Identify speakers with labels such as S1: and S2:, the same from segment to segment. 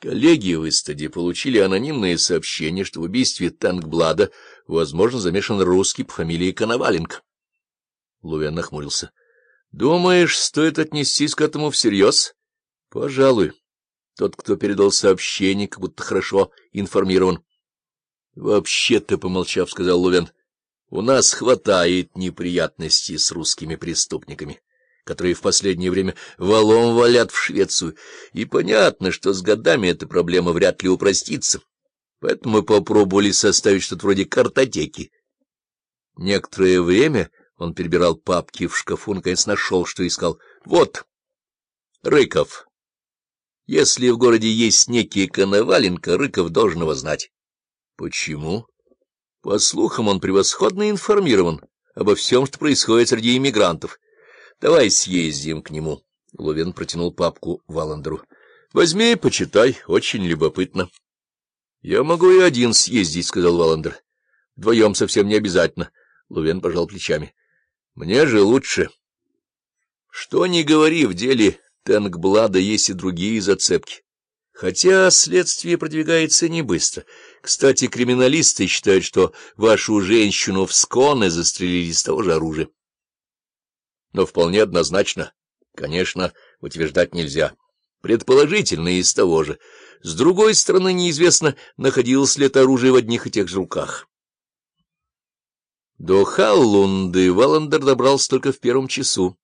S1: Коллеги в Истаде получили анонимное сообщение, что в убийстве Тангблада, возможно, замешан русский по фамилии Коноваленко. Лувен нахмурился. — Думаешь, стоит отнестись к этому всерьез? — Пожалуй. Тот, кто передал сообщение, как будто хорошо информирован. — Вообще-то, помолчав, сказал Лувен, — у нас хватает неприятностей с русскими преступниками которые в последнее время валом валят в Швецию, и понятно, что с годами эта проблема вряд ли упростится. Поэтому мы попробовали составить что-то вроде картотеки. Некоторое время он перебирал папки в шкафу, наконец нашел, что искал. Вот, Рыков. Если в городе есть некий Коноваленко, Рыков должен его знать. Почему? По слухам, он превосходно информирован обо всем, что происходит среди иммигрантов. — Давай съездим к нему. Ловен протянул папку Валандеру. — Возьми, почитай, очень любопытно. — Я могу и один съездить, — сказал Валандер. — Вдвоем совсем не обязательно. Лувен пожал плечами. — Мне же лучше. Что ни говори, в деле Тенгблада есть и другие зацепки. Хотя следствие продвигается не быстро. Кстати, криминалисты считают, что вашу женщину в Сконе застрелили с того же оружия но вполне однозначно, конечно, утверждать нельзя. Предположительно, из того же. С другой стороны, неизвестно, находилось ли это оружие в одних и тех же руках. До Халлунды Валандер добрался только в первом часу.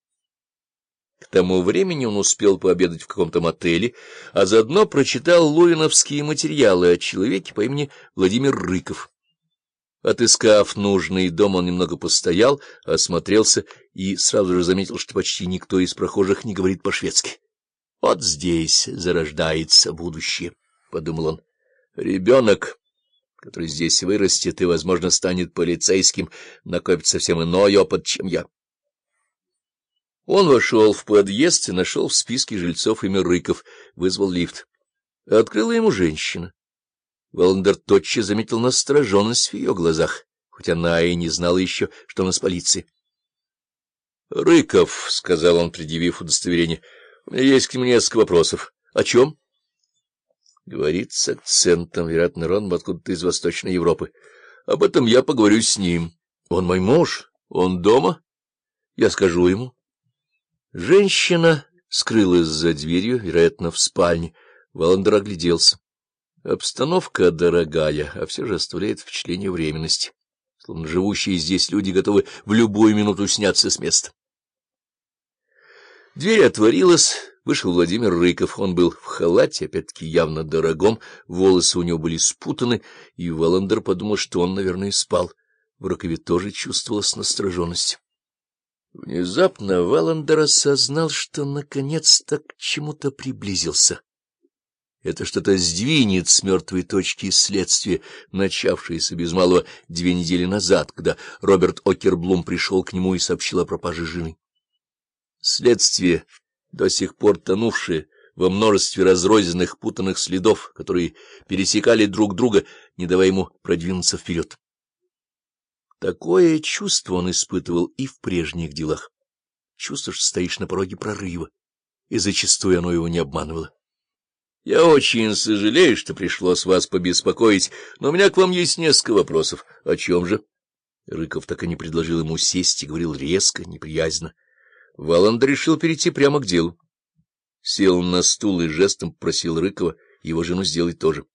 S1: К тому времени он успел пообедать в каком-то мотеле, а заодно прочитал луиновские материалы о человеке по имени Владимир Рыков. Отыскав нужный дом, он немного постоял, осмотрелся и сразу же заметил, что почти никто из прохожих не говорит по-шведски. «Вот здесь зарождается будущее», — подумал он. «Ребенок, который здесь вырастет и, возможно, станет полицейским, накопит совсем иной опыт, чем я». Он вошел в подъезд и нашел в списке жильцов имя Рыков, вызвал лифт. Открыла ему женщина. Воландер тотчас заметил настороженность в ее глазах, хоть она и не знала еще, что он из полиции. — Рыков, — сказал он, предъявив удостоверение, — у меня есть к нему несколько вопросов. — О чем? — Говорит с акцентом, вероятно, родом откуда-то из Восточной Европы. — Об этом я поговорю с ним. — Он мой муж? Он дома? Я скажу ему. Женщина скрылась за дверью, вероятно, в спальне. Валандер огляделся. Обстановка дорогая, а все же оставляет впечатление временности, словно живущие здесь люди готовы в любую минуту сняться с места. Дверь отворилась, вышел Владимир Рыков. Он был в халате, опять-таки явно дорогом, волосы у него были спутаны, и Валандер подумал, что он, наверное, спал. В рукаве тоже чувствовалась настороженность. Внезапно Валандер осознал, что наконец-то к чему-то приблизился. Это что-то сдвинет с мертвой точки следствия, начавшееся без малого две недели назад, когда Роберт Окерблум пришел к нему и сообщил о пропаже жены. Следствие, до сих пор тонувшее во множестве разрозненных путанных следов, которые пересекали друг друга, не давая ему продвинуться вперед. Такое чувство он испытывал и в прежних делах. Чувство, что стоишь на пороге прорыва, и зачастую оно его не обманывало. — Я очень сожалею, что пришлось вас побеспокоить, но у меня к вам есть несколько вопросов. — О чем же? Рыков так и не предложил ему сесть и говорил резко, неприязненно. Валанд решил перейти прямо к делу. Сел на стул и жестом попросил Рыкова его жену сделать то же.